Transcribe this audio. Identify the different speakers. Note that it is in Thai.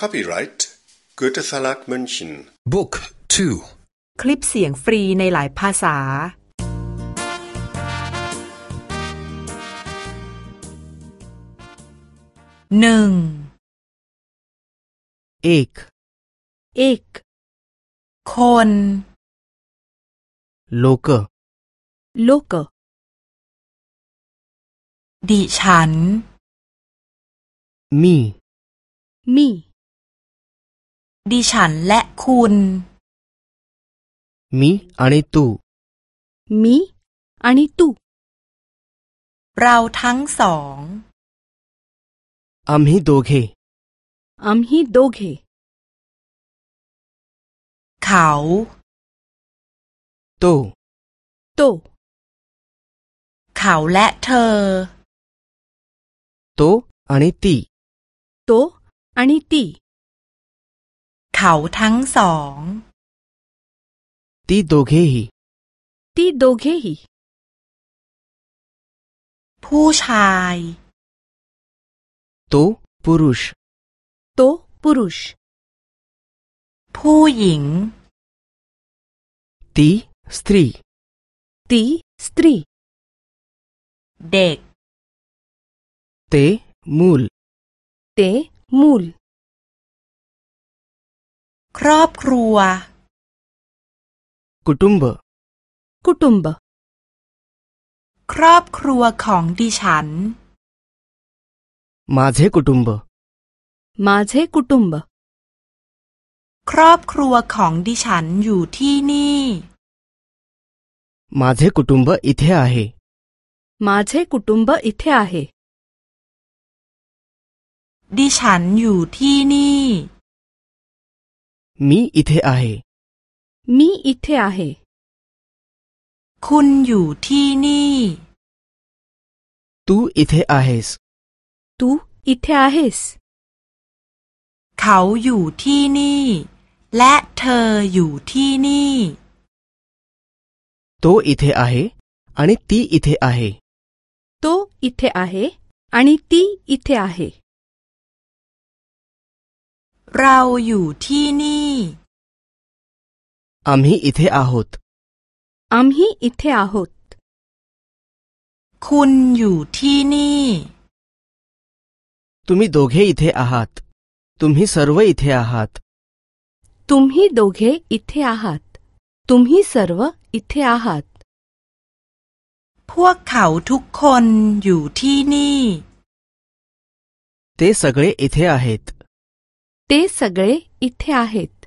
Speaker 1: Copyright Goethe Verlag München
Speaker 2: Book 2
Speaker 3: คลิปเสียงฟรีในหลายภาษา หนึ่ง
Speaker 4: एक
Speaker 3: เอกคน
Speaker 4: लोक
Speaker 3: โลกดิฉัน
Speaker 4: मी
Speaker 3: มี ดิฉันและคุณ
Speaker 4: मी आणि तू
Speaker 3: มีอันนี้ตุเราทั้งสอง
Speaker 4: आम्ही दोघे
Speaker 3: आम्ही दोघे เขา
Speaker 4: तो
Speaker 3: โต เขาและเธอ
Speaker 4: तो आणि ती
Speaker 3: โตอันนี้ตี เขาทั้งสอง
Speaker 4: ती दोघेही
Speaker 3: ตีโดเกฮี ผู้ชาย
Speaker 4: तो पुरुष
Speaker 3: โตปุรุช ผู้หญิง
Speaker 4: ती स्त्री
Speaker 3: ตีสตรี เด็ก
Speaker 4: ते मूल
Speaker 3: เตมูล ครอบครัว
Speaker 4: कुटुंब
Speaker 3: กุตุมบ ครอบครัวของดิฉัน
Speaker 4: माझे कुटुंब
Speaker 3: มาเชกุตุมบ ครอบครัวของดิฉันอยู่ที่นี่
Speaker 4: माझे कुटुंब इथे आहे
Speaker 3: มาเชกุตุมบอิเทอาเฮดิฉันอยู่ที่นี่
Speaker 4: मी इथे आहे
Speaker 3: มีอิเทอาเฮคุณอยู่ที่นี่
Speaker 4: तू इथे आहेस
Speaker 3: ตูอิเทอาเฮส เขาอยู่ที่นี่ และเธออยู่ที่นี่
Speaker 4: तो इथे आहे आणि ती इथे आहे
Speaker 3: โตอิเทอา เฮอันนี้ตีอิเทอาเฮเราอยู่ที่นี่
Speaker 4: आम्ही इथे आहोत
Speaker 3: อามีอิเทอาโฮตคุณอยู่ที่นี่
Speaker 4: तुम्ही दोघे इथे आहात तुम्ही सर्व इथे आहात
Speaker 3: तुम्ही दोघे इथे आहात तुम्ही सर्व इथे आहात พวกเขาทุกคนอยู่ที่นี่
Speaker 4: ते सगळे इथे आहेत
Speaker 3: ते सगळे इथे आहेत.